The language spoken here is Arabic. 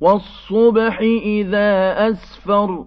وَالصُّبْحِ إِذَا أَسْفَرَ